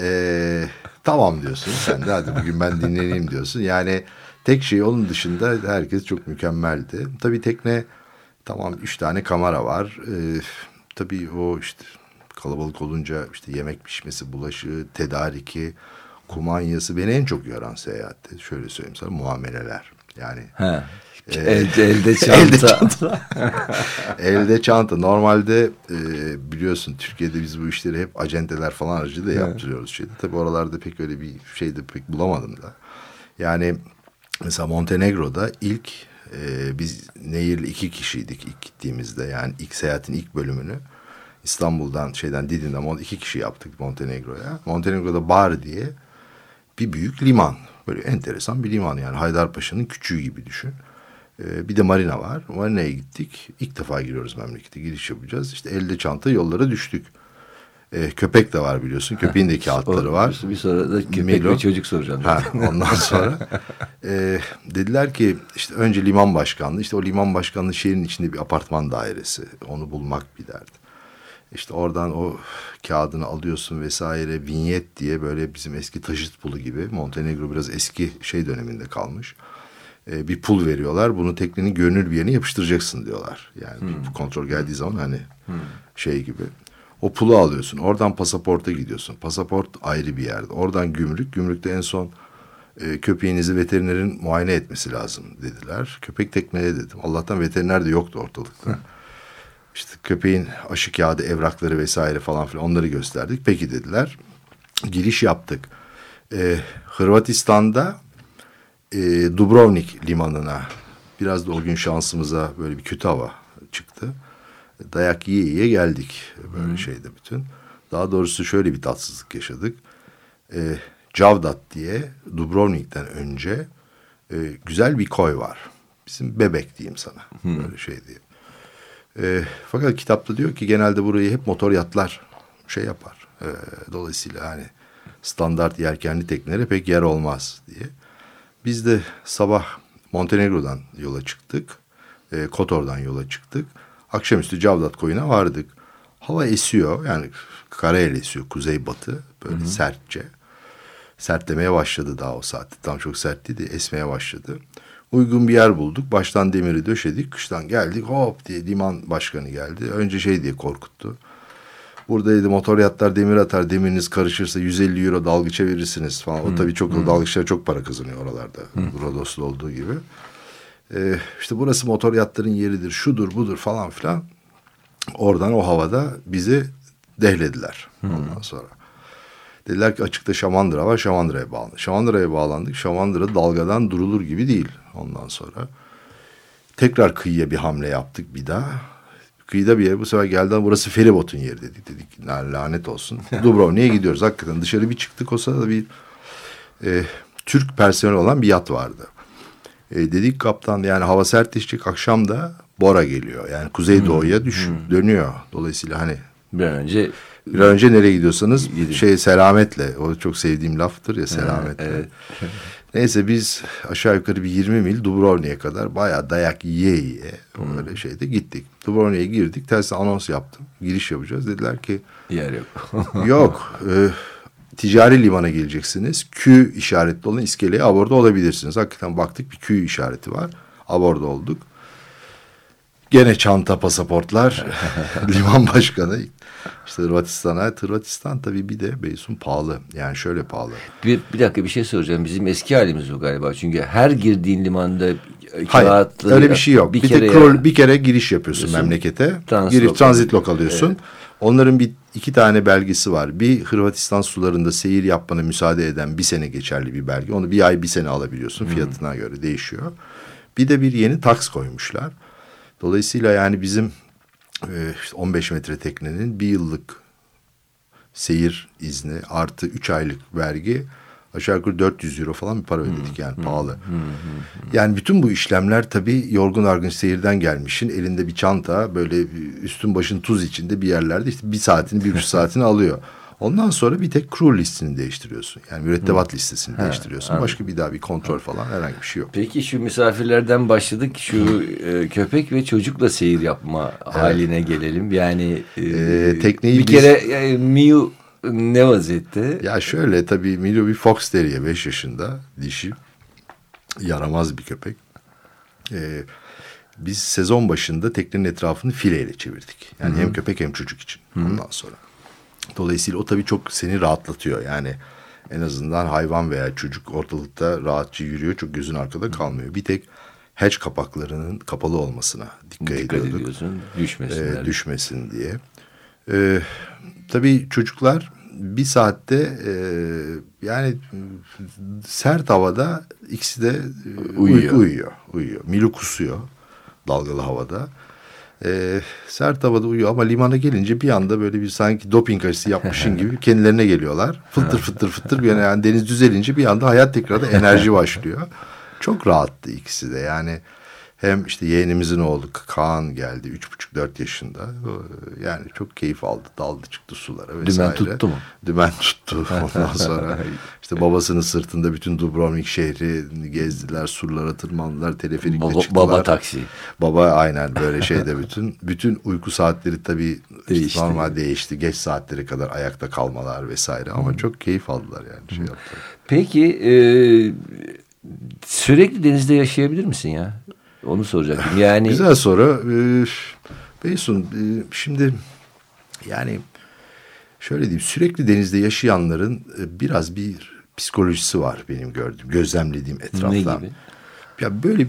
E, tamam diyorsun. Sen de hadi bugün ben dinleneyim diyorsun. Yani tek şey onun dışında herkes çok mükemmeldi. Tabii tekne Tamam üç tane kamera var. Ee, tabii o işte kalabalık olunca işte yemek pişmesi, bulaşığı, tedariki, kumanyası beni en çok yoran seyahatte. Şöyle söyleyeyim sana muameleler. Yani He. E, elde, elde çanta. elde çanta. elde çanta. Normalde e, biliyorsun Türkiye'de biz bu işleri hep acenteler falan aracılığıyla evet. yaptırıyoruz. Şeyde. Tabii oralarda pek öyle bir şey de pek bulamadım da. Yani mesela Montenegro'da ilk e, biz Nehir'le iki kişiydik ilk gittiğimizde. Yani ilk seyahatin ilk bölümünü İstanbul'dan şeyden Didim'den iki kişi yaptık Montenegro'ya. Montenegro'da Bar diye bir büyük liman. Böyle enteresan bir liman yani Haydarpaşa'nın küçüğü gibi düşün. Ee, bir de marina var. Marina'ya gittik. İlk defa giriyoruz memlekete. Giriş yapacağız. İşte elde çanta yollara düştük. E, köpek de var biliyorsun. Köpeğin de kağıtları var. Bir sonra da köpek Milo. ve çocuk soracağım. Ha, ondan sonra e, dediler ki işte önce liman başkanlığı. işte o liman başkanlığı şehrin içinde bir apartman dairesi. Onu bulmak bir dert. İşte oradan o kağıdını alıyorsun vesaire. Vinyet diye böyle bizim eski taşıt pulu gibi. Montenegro biraz eski şey döneminde kalmış. E, bir pul veriyorlar. Bunu teknenin görünür bir yerine yapıştıracaksın diyorlar. Yani hmm. kontrol geldiği zaman hani hmm. şey gibi. O pulu alıyorsun. Oradan pasaporta gidiyorsun. Pasaport ayrı bir yerde. Oradan gümrük. Gümrükte en son e, köpeğinizi veterinerin muayene etmesi lazım dediler. Köpek tekneye dedim. Allah'tan veteriner de yoktu ortalıkta. İşte köpeğin aşı kağıdı, evrakları vesaire falan filan onları gösterdik. Peki dediler. Giriş yaptık. E, Hırvatistan'da e, Dubrovnik limanına biraz da o gün şansımıza böyle bir kötü hava çıktı dayak yiye yiye geldik böyle hmm. şeyde bütün. Daha doğrusu şöyle bir tatsızlık yaşadık. E, Cavdat diye Dubrovnik'ten önce e, güzel bir koy var. Bizim bebek diyeyim sana. Hmm. Böyle şey diye. E, fakat kitapta diyor ki genelde burayı hep motor yatlar şey yapar. E, dolayısıyla hani standart yelkenli teknelere pek yer olmaz diye. Biz de sabah Montenegro'dan yola çıktık. E, Kotor'dan yola çıktık. Akşamüstü Cavdat koyuna vardık. Hava esiyor yani karayel esiyor kuzey batı böyle Hı -hı. sertçe. Sertlemeye başladı daha o saatte. Tam çok sert değildi esmeye başladı. Uygun bir yer bulduk. Baştan demiri döşedik. Kıştan geldik hop diye liman başkanı geldi. Önce şey diye korkuttu. Burada dedi motor yatlar demir atar demiriniz karışırsa 150 euro dalgıça çevirirsiniz falan. O tabii çok o dalgıçlar çok para kazanıyor oralarda. Rodos'ta olduğu gibi. E, işte burası motor yatların yeridir, şudur budur falan filan. Oradan o havada bizi dehlediler hmm. ondan sonra. Dediler ki açıkta Şamandıra var, Şamandıra'ya bağlandık. Şamandıra'ya bağlandık. Şamandıra dalgadan durulur gibi değil ondan sonra. Tekrar kıyıya bir hamle yaptık bir daha. Kıyıda bir yer bu sefer geldi burası feribotun yeri dedik. Dedik lanet olsun. Dubrovnik'e gidiyoruz. Hakikaten dışarı bir çıktık o sırada bir e, Türk personeli olan bir yat vardı. E, dedik kaptan yani hava sertleşecek akşam da Bora geliyor. Yani kuzeydoğuya hmm. düş hmm. dönüyor. Dolayısıyla hani bir önce bir önce nereye gidiyorsanız Gidin. şey selametle. O çok sevdiğim laftır ya selametle. evet. Neyse biz aşağı yukarı bir 20 mil Dubrovnik'e kadar bayağı dayak yiye yiye hmm. öyle şeyde gittik. Dubrovnik'e girdik. Tersi anons yaptım. Giriş yapacağız. Dediler ki yer yok. yok. E, ticari limana geleceksiniz. Q işaretli olan iskeleye aborda olabilirsiniz. Hakikaten baktık bir Q işareti var. Aborda olduk. Gene çanta pasaportlar. liman başkanı. İşte Hırvatistan'a. Hırvatistan tabii bir de Beysun pahalı. Yani şöyle pahalı. Bir, bir dakika bir şey soracağım. Bizim eski halimiz bu galiba. Çünkü her girdiğin limanda Hayır öyle bir şey yok. Bir, bir kere tek bir kere giriş yapıyorsun memlekete. Transit giriş transit lok alıyorsun. Evet. Onların bir iki tane belgesi var. Bir Hırvatistan sularında seyir yapmana müsaade eden bir sene geçerli bir belge. Onu bir ay bir sene alabiliyorsun. Hmm. Fiyatına göre değişiyor. Bir de bir yeni taks koymuşlar. Dolayısıyla yani bizim e, 15 metre teknenin bir yıllık seyir izni artı üç aylık vergi aşağı yukarı 400 euro falan bir para ödedik hmm, yani hmm, pahalı. Hmm. Yani bütün bu işlemler tabii yorgun argın seyirden gelmişin elinde bir çanta böyle üstün başın tuz içinde bir yerlerde işte bir saatini bir buçuk saatini alıyor. Ondan sonra bir tek crew listini değiştiriyorsun. Yani mürettebat listesini ha, değiştiriyorsun. Anladım. Başka bir daha bir kontrol falan herhangi bir şey yok. Peki şu misafirlerden başladık. Şu e, köpek ve çocukla seyir yapma evet. haline gelelim. Yani e, ee, tekneyi bir biz... kere e, Miu ne vaziyette? Ya şöyle tabii Milo bir Fox Terrier 5 yaşında dişi. Yaramaz bir köpek. Ee, biz sezon başında teknenin etrafını fileyle çevirdik. Yani Hı-hı. hem köpek hem çocuk için Hı-hı. ondan sonra. Dolayısıyla o tabii çok seni rahatlatıyor. Yani en azından hayvan veya çocuk ortalıkta rahatça yürüyor. Çok gözün arkada kalmıyor. Bir tek hatch kapaklarının kapalı olmasına dikkat, dikkat ediyorduk. ediyorsun düşmesin, ee, düşmesin diye. Ee, tabii çocuklar bir saatte e, yani sert havada ikisi de e, uyuyor. uyuyor. Uyuyor. Milu kusuyor dalgalı havada. E, sert havada uyuyor ama limana gelince bir anda böyle bir sanki doping aşısı yapmışın gibi kendilerine geliyorlar. Fıttır fıttır fıttır bir yani deniz düzelince bir anda hayat tekrarda enerji başlıyor. Çok rahattı ikisi de yani hem işte yeğenimizin oğlu Kaan geldi. Üç buçuk dört yaşında. Yani çok keyif aldı. Daldı çıktı sulara vesaire. Dümen tuttu mu? Dümen tuttu. Ondan sonra işte babasının sırtında bütün Dubrovnik şehri gezdiler. Surlara tırmandılar. Teleferikle baba, çıktılar. Baba taksi. Baba aynen böyle şeyde bütün. Bütün uyku saatleri tabii değişti. normal değişti. Geç saatleri kadar ayakta kalmalar vesaire. Ama hmm. çok keyif aldılar yani. Şey yaptılar. Peki e, sürekli denizde yaşayabilir misin ya? Onu soracaktım. Yani güzel soru. Ee, Beysun, e, şimdi yani şöyle diyeyim sürekli denizde yaşayanların e, biraz bir psikolojisi var benim gördüğüm, gözlemlediğim etrafta. Ne gibi? Ya böyle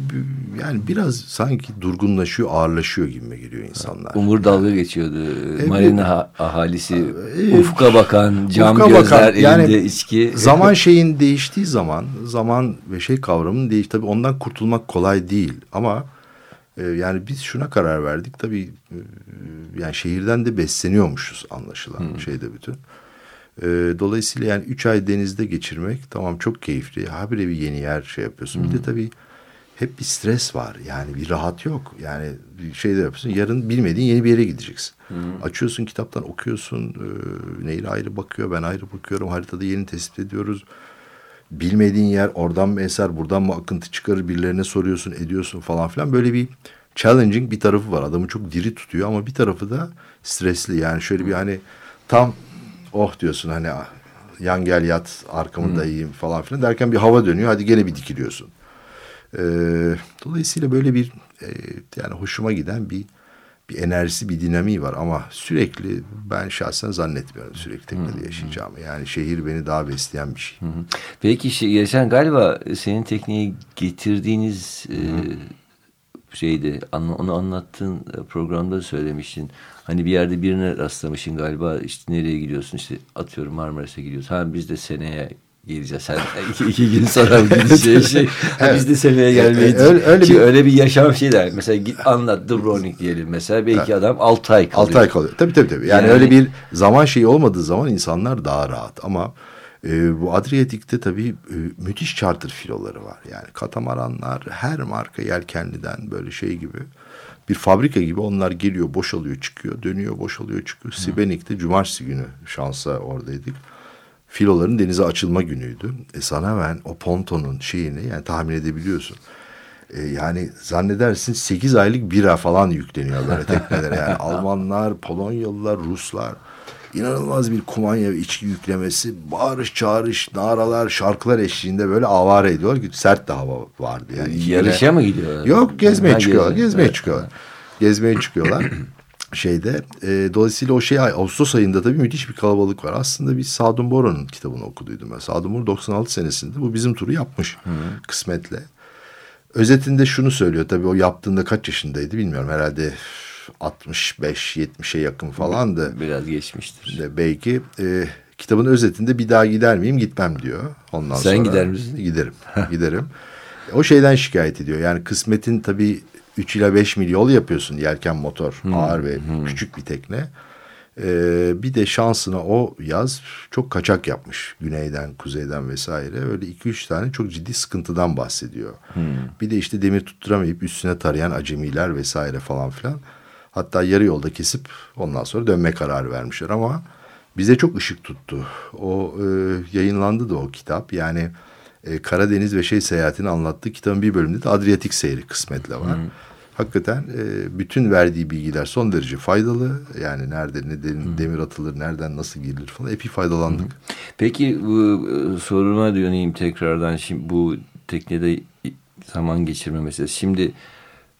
yani biraz sanki durgunlaşıyor, ağırlaşıyor gibi geliyor insanlar. Umur dalga geçiyordu. E, Marina bu, ahalisi e, ufka bakan, cam ufka gözler bakan, yani elinde içki. Zaman şeyin değiştiği zaman, zaman ve şey kavramının değiş tabii ondan kurtulmak kolay değil ama e, yani biz şuna karar verdik tabii e, yani şehirden de besleniyormuşuz anlaşılan hmm. şeyde bütün. E, dolayısıyla yani üç ay denizde geçirmek tamam çok keyifli. Habire bir yeni yer şey yapıyorsun. Hmm. Bir de tabii hep bir stres var. Yani bir rahat yok. Yani bir şey de yapıyorsun. Yarın bilmediğin yeni bir yere gideceksin. Hı. Açıyorsun kitaptan okuyorsun. E, Nehir ayrı bakıyor. Ben ayrı bakıyorum. Haritada yeni tespit ediyoruz. Bilmediğin yer oradan mı eser buradan mı akıntı çıkarır birilerine soruyorsun ediyorsun falan filan. Böyle bir challenging bir tarafı var. Adamı çok diri tutuyor ama bir tarafı da stresli. Yani şöyle bir hani tam oh diyorsun hani yan gel yat arkamı dayayayım falan filan derken bir hava dönüyor. Hadi gene bir dikiliyorsun. E, dolayısıyla böyle bir e, yani hoşuma giden bir bir enerjisi, bir dinamiği var ama sürekli ben şahsen zannetmiyorum sürekli teknede yaşayacağımı. Yani şehir beni daha besleyen bir şey. Hı hı. Peki geçen galiba senin tekneyi getirdiğiniz e, şeyde onu anlattığın programda söylemiştin. Hani bir yerde birine rastlamışsın galiba işte nereye gidiyorsun işte atıyorum Marmaris'e gidiyorsun. Ha biz de seneye geleceğiz. Sen iki, iki gün sonra gideceği şey. evet. Biz de seneye gelmeyi. Öyle, öyle, bir... öyle bir yaşam şey der. Mesela git anlat Dubrovnik diyelim mesela. Belki evet. adam 6 ay kalıyor. 6 ay kalıyor. Tabii tabii tabii. Yani, yani öyle bir zaman şeyi olmadığı zaman insanlar daha rahat. Ama e, bu Adriyatik'te tabii e, müthiş charter filoları var. Yani katamaranlar her marka yelkenliden böyle şey gibi bir fabrika gibi onlar geliyor boşalıyor çıkıyor dönüyor boşalıyor çıkıyor. Sibenik'te cumartesi günü şansa oradaydık filoların denize açılma günüydü. E sana ben o pontonun şeyini yani tahmin edebiliyorsun. E, yani zannedersin sekiz aylık bira falan yükleniyor böyle teknelere. Yani Almanlar, Polonyalılar, Ruslar. inanılmaz bir kumanya ve içki yüklemesi, bağırış çağırış, naralar, şarkılar eşliğinde böyle avare ediyor. Sert de hava vardı. Yani Yarışa yine... mı gidiyorlar? Yok gezmeye ha, çıkıyorlar. Gezmeye, gezmeye evet. çıkıyorlar. Gezmeye çıkıyorlar. şeyde. E, dolayısıyla o şey Ağustos ayında tabii müthiş bir kalabalık var. Aslında biz Sadun Boran'ın kitabını okuduydum ben. Sadun Bora 96 senesinde bu bizim turu yapmış Hı. kısmetle. Özetinde şunu söylüyor tabii o yaptığında kaç yaşındaydı bilmiyorum. Herhalde 65-70'e yakın falandı. Biraz geçmiştir. De belki e, kitabın özetinde bir daha gider miyim gitmem diyor. Ondan Sen sonra, gider misin? Giderim. giderim. O şeyden şikayet ediyor. Yani kısmetin tabii 3 ila 5 mil yol yapıyorsun yelken motor hmm. ağır ve hmm. küçük bir tekne. Ee, bir de şansına o yaz çok kaçak yapmış güneyden kuzeyden vesaire öyle iki üç tane çok ciddi sıkıntıdan bahsediyor. Hmm. Bir de işte demir tutturamayıp üstüne tarayan acemiler vesaire falan filan. Hatta yarı yolda kesip ondan sonra dönme kararı vermişler ama bize çok ışık tuttu. O e, yayınlandı da o kitap yani e, Karadeniz ve şey seyahatini anlattığı kitabın bir bölümünde de Adriyatik seyri kısmetle var. Hmm hakikaten e, bütün verdiği bilgiler son derece faydalı. Yani nerede ne demir, demir atılır, nereden nasıl girilir falan epey faydalandık. Peki bu e, soruma döneyim tekrardan. Şimdi bu teknede zaman geçirme meselesi. Şimdi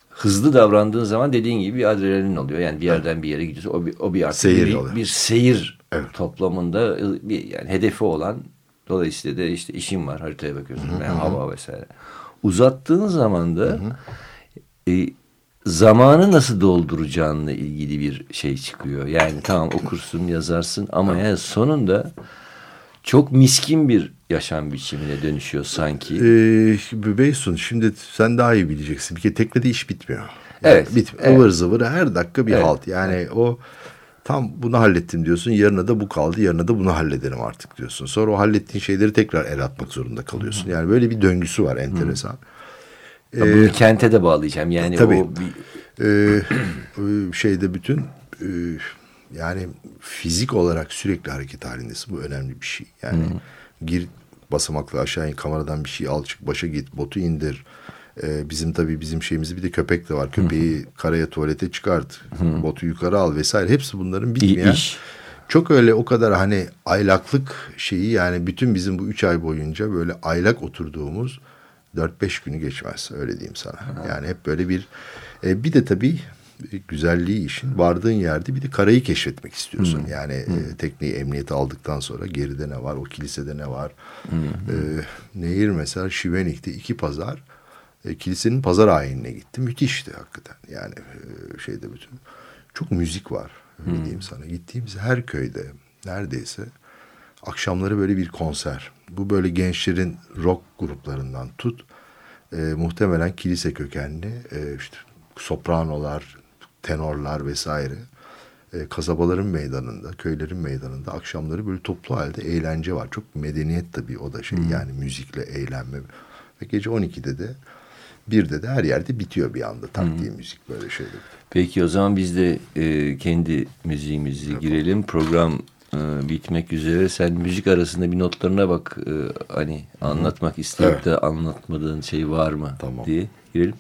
hızlı davrandığın zaman dediğin gibi bir adrenalin oluyor. Yani bir yerden bir yere gidiyorsun. O bir, o bir artık seyir bir, bir seyir evet. toplamında e, bir yani hedefi olan dolayısıyla da işte işin var haritaya bakıyorsun. Hı hı. Yani hava vesaire. Uzattığın zaman da hı hı. E, zamanı nasıl dolduracağınla ilgili bir şey çıkıyor. Yani tamam okursun, yazarsın ama yani sonunda çok miskin bir yaşam biçimine dönüşüyor sanki. Ee, Beysun şimdi sen daha iyi bileceksin. Bir kere teknede iş bitmiyor. Yani evet. Bitmiyor. Evet. Ivır zıvır her dakika bir evet. halt. Yani evet. o tam bunu hallettim diyorsun. Yarına da bu kaldı. Yarına da bunu hallederim artık diyorsun. Sonra o hallettiğin şeyleri tekrar el atmak zorunda kalıyorsun. Yani böyle bir döngüsü var enteresan. Hı. Ee, bunu kente de bağlayacağım. Yani tabii, o bir... e, şeyde bütün e, yani fizik olarak sürekli hareket halindesin. Bu önemli bir şey. Yani Hı. gir basamakla aşağı in kameradan bir şey al çık başa git botu indir. Ee, bizim tabii bizim şeyimizi bir de köpek de var. Köpeği Hı. karaya tuvalete çıkart. Hı. Botu yukarı al vesaire. Hepsi bunların bitmeyen. İş. Çok öyle o kadar hani aylaklık şeyi yani bütün bizim bu üç ay boyunca böyle aylak oturduğumuz 4-5 günü geçmez öyle diyeyim sana. Ha. Yani hep böyle bir e, bir de tabii güzelliği işin vardığın yerde bir de karayı keşfetmek istiyorsun. Hmm. Yani hmm. E, tekneyi emniyete aldıktan sonra geride ne var, o kilisede ne var. Hmm. E, nehir mesela Şivenik'te iki pazar e, kilisenin pazar ayinine gittim. Müthişti hakikaten. Yani e, şeyde bütün çok müzik var. Öyle hmm. diyeyim sana. Gittiğimiz her köyde neredeyse akşamları böyle bir konser. Bu böyle gençlerin rock gruplarından tut. E, muhtemelen kilise kökenli e, işte sopranolar, tenorlar vesaire e, kasabaların meydanında, köylerin meydanında akşamları böyle toplu halde eğlence var. Çok medeniyet tabii o da şey hmm. yani müzikle eğlenme. Ve gece 12'de de bir de de her yerde bitiyor bir anda tak diye müzik böyle şeyler. Peki o zaman biz de e, kendi müziğimizi girelim. Program bitmek üzere. Sen müzik arasında bir notlarına bak. E, hani anlatmak isteyip evet. de anlatmadığın şey var mı tamam. diye girelim.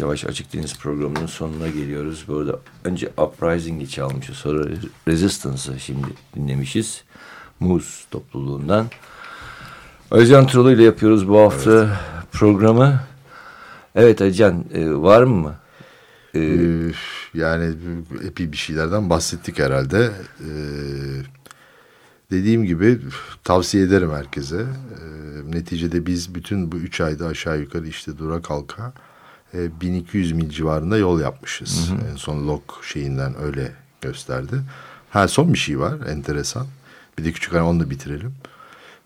Yavaş yavaş Açık Deniz programının sonuna geliyoruz. Bu arada önce Uprising'i çalmışız. Sonra Resistance'ı şimdi dinlemişiz. Muz topluluğundan. Özcan Turulu ile yapıyoruz bu hafta evet. programı. Evet Özcan e, var mı? Ee, yani epey bir şeylerden bahsettik herhalde. Ee, dediğim gibi tavsiye ederim herkese. Ee, neticede biz bütün bu üç ayda aşağı yukarı işte dura kalka e, 1200 mil civarında yol yapmışız. Hı hı. En son log şeyinden öyle gösterdi. Ha son bir şey var enteresan. Bir de küçük hani onu da bitirelim.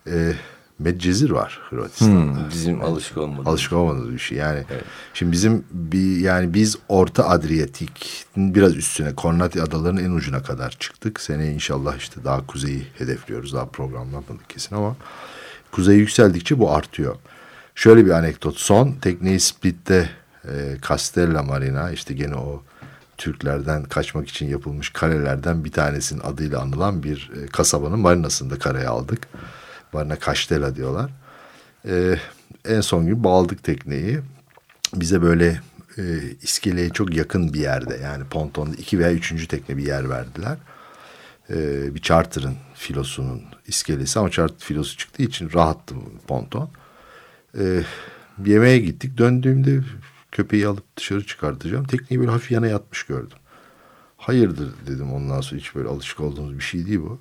Ee, Medcezir var Hırvatistan'da. Hmm, bizim alışık olmadığımız. Alışık olmadığımız bir şey. Yani evet. şimdi bizim bir yani biz Orta Adriyatik'in biraz üstüne Kornati adalarının en ucuna kadar çıktık. Seneye inşallah işte daha kuzeyi hedefliyoruz. Daha programlamadık kesin ama kuzeye yükseldikçe bu artıyor. Şöyle bir anekdot son tekneyi Split'te e, Castella Marina işte gene o Türklerden kaçmak için yapılmış kalelerden bir tanesinin adıyla anılan bir e, kasabanın marinasında karaya aldık. Marina Castella diyorlar. E, en son gün bağladık tekneyi. Bize böyle e, iskeleye çok yakın bir yerde yani pontonda iki veya üçüncü tekne bir yer verdiler. E, bir charter'ın filosunun iskelesi ama charter filosu çıktığı için rahattı ponton. E, yemeğe gittik döndüğümde köpeği alıp dışarı çıkartacağım. Tekneyi böyle hafif yana yatmış gördüm. Hayırdır dedim ondan sonra hiç böyle alışık olduğumuz bir şey değil bu.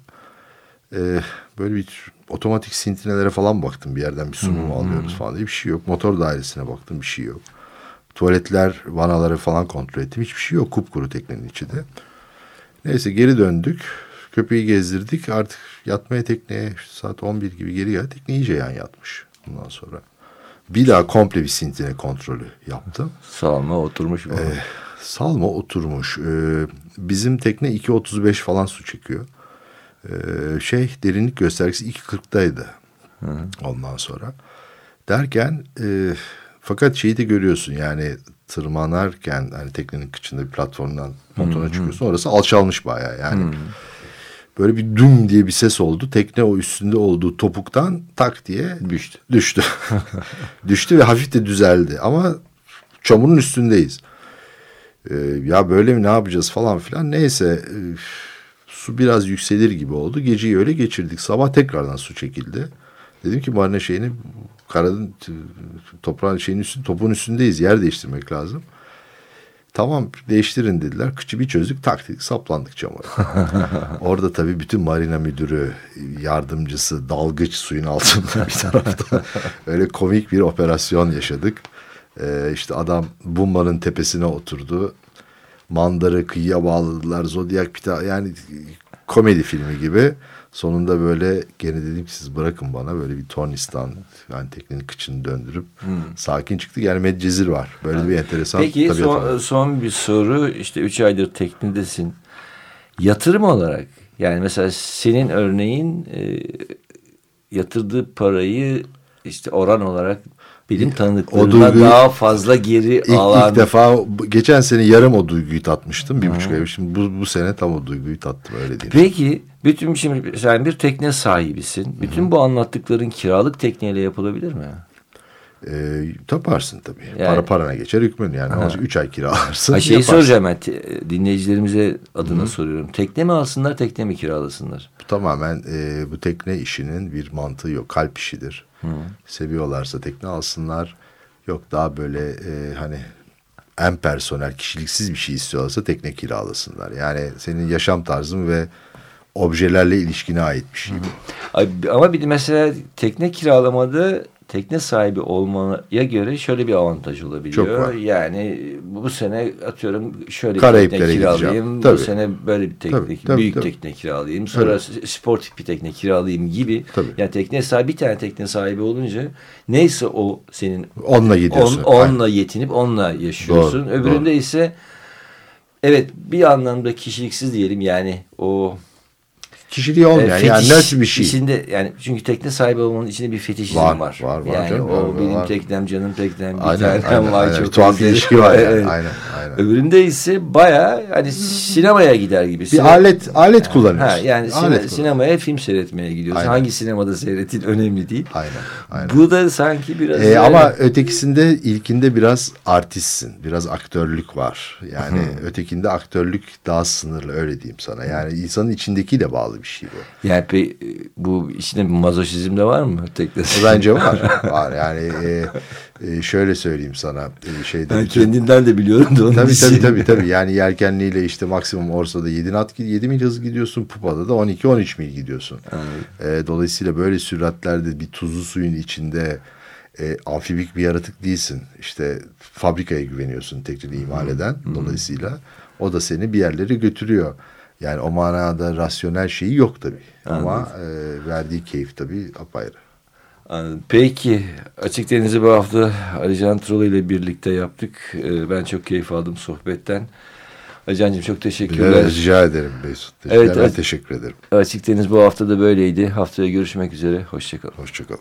Ee, böyle bir otomatik sintinelere falan baktım bir yerden bir sunum hmm. alıyoruz falan diye bir şey yok. Motor dairesine baktım bir şey yok. Tuvaletler, vanaları falan kontrol ettim. Hiçbir şey yok. Kupkuru teknenin içi de. Neyse geri döndük. Köpeği gezdirdik. Artık yatmaya tekneye saat 11 gibi geri geldi. Tekne iyice yan yatmış. Ondan sonra bir daha komple bir sintine kontrolü yaptım. Salma oturmuş mu? Ee, salma oturmuş. Ee, bizim tekne 2.35 falan su çekiyor. Ee, şey derinlik göstergesi 2.40'daydı. Ondan sonra. Derken e, fakat şeyi de görüyorsun yani tırmanarken hani teknenin kıçında bir platformdan motoruna çıkıyorsun. Orası alçalmış bayağı yani. Hı böyle bir düm diye bir ses oldu. Tekne o üstünde olduğu topuktan tak diye düştü. Düştü. düştü ve hafif de düzeldi ama çamurun üstündeyiz. Ee, ya böyle mi ne yapacağız falan filan. Neyse e, su biraz yükselir gibi oldu. Geceyi öyle geçirdik. Sabah tekrardan su çekildi. Dedim ki marina şeyini karanın toprağın şeyin üstünde topun üstündeyiz. Yer değiştirmek lazım. Tamam değiştirin dediler. Kıçı bir çözdük taktik saplandık çamura. Orada tabii bütün marina müdürü, yardımcısı, dalgıç suyun altında bir tarafta. Öyle komik bir operasyon yaşadık. Ee, işte adam Bumba'nın tepesine oturdu. Mandarı kıyıya bağladılar. Zodyak pita yani komedi filmi gibi. Sonunda böyle gene dedim ki siz bırakın bana böyle bir tornistan yani teknenin kıçını döndürüp hmm. sakin çıktık. Yani Medcezir var. Böyle bir enteresan Peki son, son bir soru işte üç aydır teknedesin. Yatırım olarak yani mesela senin örneğin e, yatırdığı parayı işte oran olarak benim tanıdıklarımdan duyguyu, daha fazla geri ilk, alan. İlk defa geçen sene yarım o duyguyu tatmıştım. Bir Hı. buçuk ay. Şimdi bu, bu sene tam o duyguyu tattım öyle diyeyim. Peki bütün şimdi sen bir tekne sahibisin. Bütün Hı. bu anlattıkların kiralık tekneyle yapılabilir mi? E, taparsın tabii. Yani, Para parana geçer hükmün yani. Ha. Üç ay kiralarsın. Ha, şeyi yaparsın. soracağım ben dinleyicilerimize adına Hı. soruyorum. Tekne mi alsınlar tekne mi kiralasınlar? Bu tamamen e, bu tekne işinin bir mantığı yok. Kalp işidir. Hı. Seviyorlarsa tekne alsınlar. Yok daha böyle e, hani en personel kişiliksiz bir şey istiyorlarsa tekne kiralasınlar. Yani senin yaşam tarzın ve objelerle ilişkine ait bir şey bu. Ama bir mesela tekne kiralamada tekne sahibi olmaya göre şöyle bir avantaj olabiliyor. Çok var. Yani bu sene atıyorum şöyle bir tekne kiralayayım. Bu sene böyle bir tekne, tabii, tabii, büyük tabii. tekne kiralayayım. Sonra evet. spor bir tekne kiralayayım gibi. Tabii. Yani tekne sahibi bir tane tekne sahibi olunca neyse o senin onunla gidiyorsun. On, onunla Aynen. yetinip onunla yaşıyorsun. Doğru, Öbüründe doğru. ise evet bir anlamda kişiliksiz diyelim yani o kişiliği olmayan e, yani nasıl bir şey. içinde yani çünkü tekne sahibi olmanın içinde bir fetişizm Var, var. var, var Yani canım, o var, benim var. teknem canım teknem bir Aynen, aynen, var aynen. çok Tuhaf bir ilişki var yani. Evet. Aynen, aynen. Öbüründe ise baya hani sinemaya gider gibi. Bir Sine- alet alet kullanıyorsun. Ha, yani sine- Alet kullanıyorsun. sinemaya film seyretmeye gidiyorsun. Aynen. Hangi sinemada seyrettiğin önemli değil. Aynen, aynen. Bu da sanki biraz Ee, öyle. ama ötekisinde ilkinde biraz artistsin. Biraz aktörlük var. Yani ötekinde aktörlük daha sınırlı öyle diyeyim sana. Yani insanın içindekiyle bağlı bir şey bu. yani pe- bu içinde bir mazoşizm de var mı tekne? Bence var. var. Yani e, e, şöyle söyleyeyim sana. E, şeyde Ben kendimden de biliyorum da onun Tabii tabii tabii tabii. Yani yelkenliyle işte maksimum Orsa'da 7 nat 7 mil hız gidiyorsun. Pupa'da da 12 13 mil gidiyorsun. Ee, dolayısıyla böyle süratlerde bir tuzlu suyun içinde e, amfibik bir yaratık değilsin. İşte fabrikaya güveniyorsun tekniği imal eden. Dolayısıyla o da seni bir yerlere götürüyor. Yani o manada rasyonel şeyi yok tabii. Ama e, verdiği keyif tabii apayrı. Anladım. Peki Açık Deniz'i bu hafta Ali Can Turalı ile birlikte yaptık. Ee, Ben çok keyif aldım sohbetten. Ali Can'cığım çok teşekkürler. Evet, rica ederim. Evet, ben evet. teşekkür ederim. Açık Deniz bu hafta da böyleydi. Haftaya görüşmek üzere. Hoşçakalın. Hoşçakalın.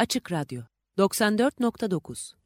Açık Radyo 94.9